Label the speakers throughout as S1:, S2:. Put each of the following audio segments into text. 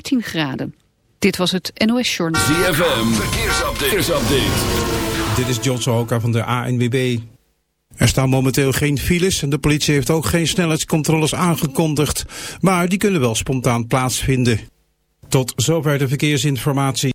S1: 13 graden. Dit was het NOS Journal.
S2: ZFM, verkeersupdate. verkeersupdate.
S3: Dit is John Sohoka van de ANWB. Er staan momenteel geen files en de politie heeft ook geen snelheidscontroles aangekondigd. Maar die kunnen wel spontaan plaatsvinden. Tot zover de verkeersinformatie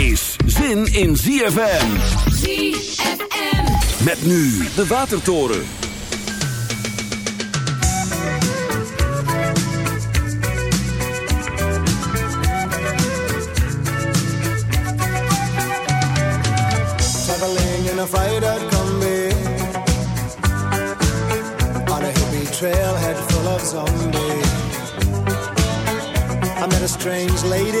S2: Is zin in ZFM.
S4: ZFM.
S2: Met nu de Watertoren.
S5: Traveling in a freighter combi On a hippie trailhead full of zombies I met a strange lady,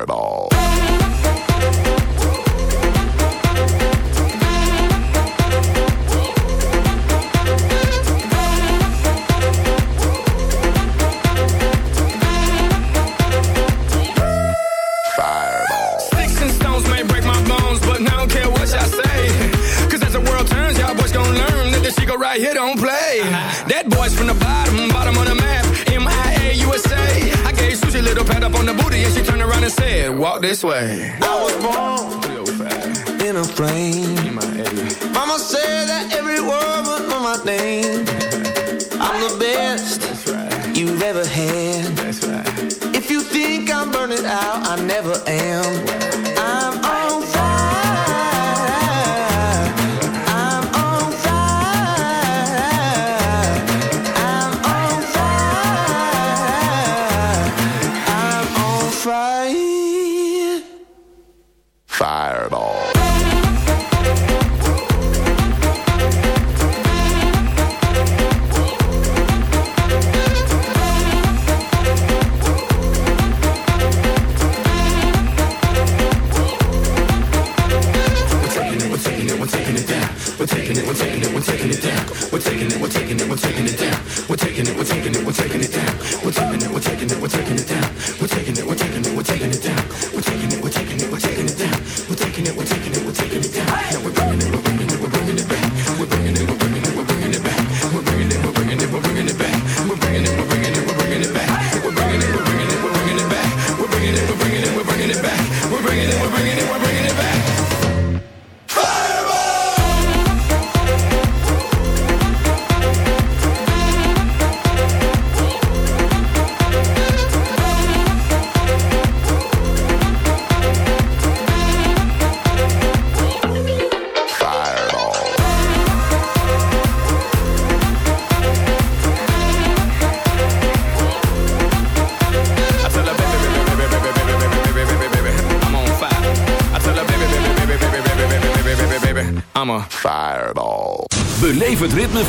S2: at all.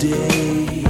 S6: day.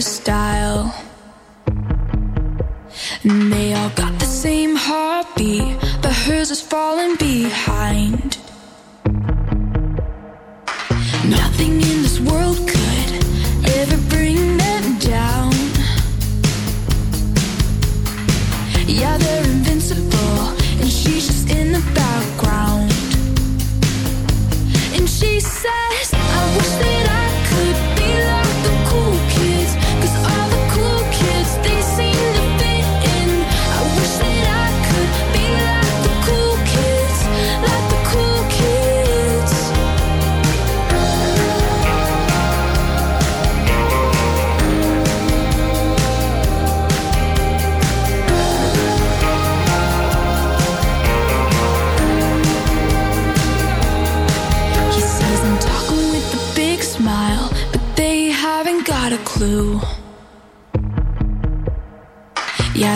S7: style.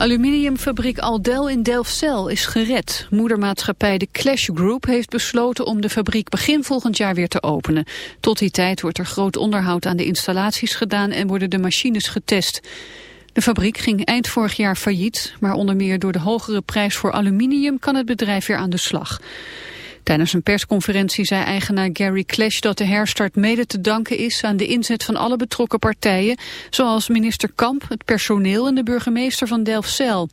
S1: Aluminiumfabriek Aldel in Delfzijl is gered. Moedermaatschappij de Clash Group heeft besloten om de fabriek begin volgend jaar weer te openen. Tot die tijd wordt er groot onderhoud aan de installaties gedaan en worden de machines getest. De fabriek ging eind vorig jaar failliet, maar onder meer door de hogere prijs voor aluminium kan het bedrijf weer aan de slag. Tijdens een persconferentie zei eigenaar Gary Clash dat de herstart mede te danken is aan de inzet van alle betrokken partijen, zoals minister Kamp, het personeel en de burgemeester van Delfzijl.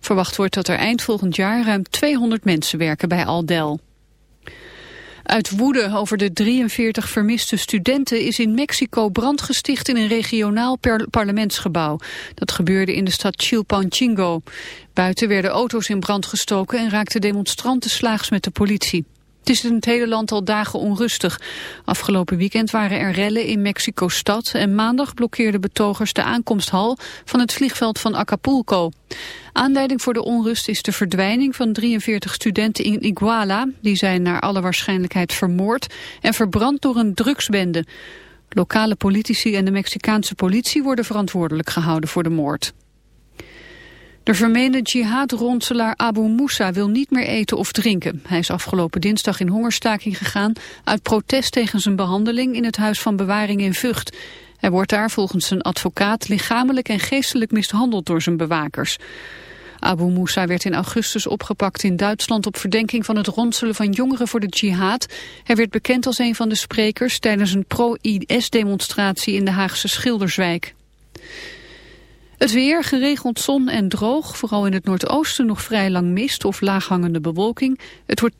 S1: Verwacht wordt dat er eind volgend jaar ruim 200 mensen werken bij Aldel. Uit woede over de 43 vermiste studenten is in Mexico brand gesticht in een regionaal parlementsgebouw. Dat gebeurde in de stad Chilpancingo. Buiten werden auto's in brand gestoken en raakten demonstranten slaags met de politie. Het is in het hele land al dagen onrustig. Afgelopen weekend waren er rellen in Mexico-stad... en maandag blokkeerden betogers de aankomsthal van het vliegveld van Acapulco. Aanleiding voor de onrust is de verdwijning van 43 studenten in Iguala. Die zijn naar alle waarschijnlijkheid vermoord en verbrand door een drugsbende. Lokale politici en de Mexicaanse politie worden verantwoordelijk gehouden voor de moord. De vermeende jihad-ronselaar Abu Moussa wil niet meer eten of drinken. Hij is afgelopen dinsdag in hongerstaking gegaan... uit protest tegen zijn behandeling in het Huis van Bewaring in Vught. Hij wordt daar volgens zijn advocaat lichamelijk en geestelijk mishandeld door zijn bewakers. Abu Moussa werd in augustus opgepakt in Duitsland op verdenking van het ronselen van jongeren voor de jihad. Hij werd bekend als een van de sprekers tijdens een pro-IS-demonstratie in de Haagse Schilderswijk. Het weer, geregeld zon en droog. Vooral in het noordoosten nog vrij lang mist of laaghangende bewolking. Het wordt